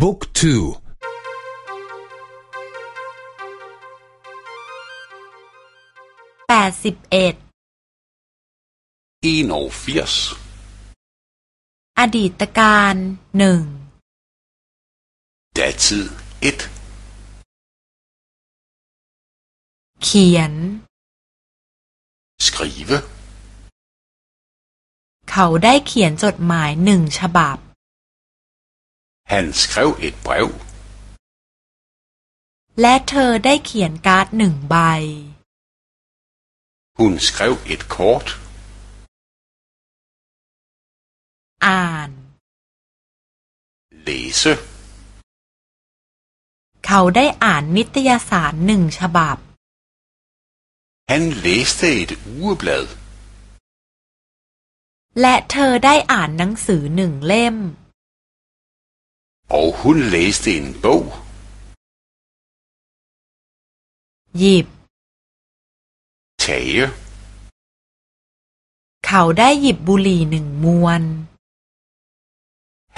บุ๊กทูแปดสิบเอ็ดอดีตการหนึ่ง Datid 1เขียน skrive เขาได้เขียนจดหมายหนึ่งฉบับ Han skrev et brev และเธอได้เขียนการ์ดหนึ่งใบ Hun skrev et kort อ่าน læse เขาได้อ่านนิตยสารหนึ่งฉบับ Han læste et ugeblad และเธอได้อ่านหนังสือหนึ่งเล่ม og hun læste en bog หยิบ tage เขาได้หยิบบุหรี่หนึ่งมวน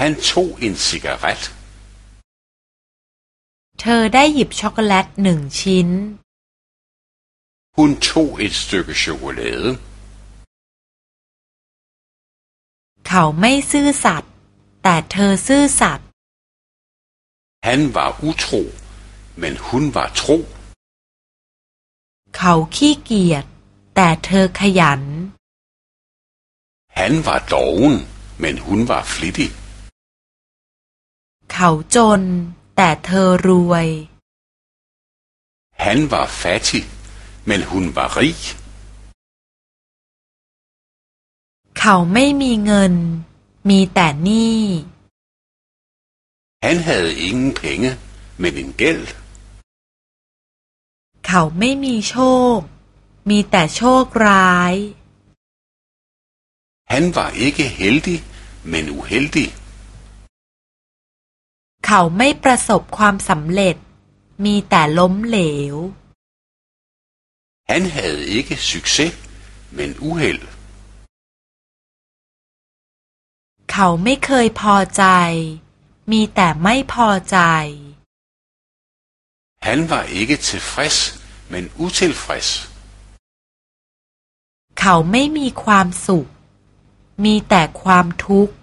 Han tog en cigaret เธอได้หยิบช็อกโกแลตหนึ่งชิ้น Hun tog et stykke chokolade เขาไม่ซื่อสัตย์แต่เธอซื่อสัตย์ Han var utro men hun var tro เขาขี้เกียจแต่เธอขยัน Han var doven men hun var flittig เขาจนแต่เธอรวย Han var fattig men hun var rig เขาไม่มีเงิน มีแต่หนี้ Han havde ingen penge men en gæld เขาไม่มีโชค มีแต่โชคร้าย Han var ikke heldig men uheldig เขาไม่ประสบความสำเร็จ มีแต่ล้มเหลว Han havde ikke succes men uheld เขาไม่เคยพอใจ มีแต่ไม่พอใจ Han var ikke tilfreds men utilfreds เขาไม่มีความสุข มีแต่ความทุกข์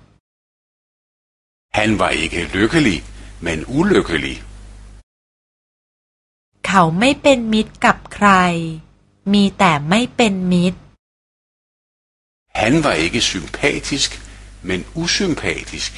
Han var ikke lykkelig men ulykkelig เขาไม่เป็นมิตรกับใคร มีแต่ไม่เป็นมิตร Han var ikke sympatisk men usympatisk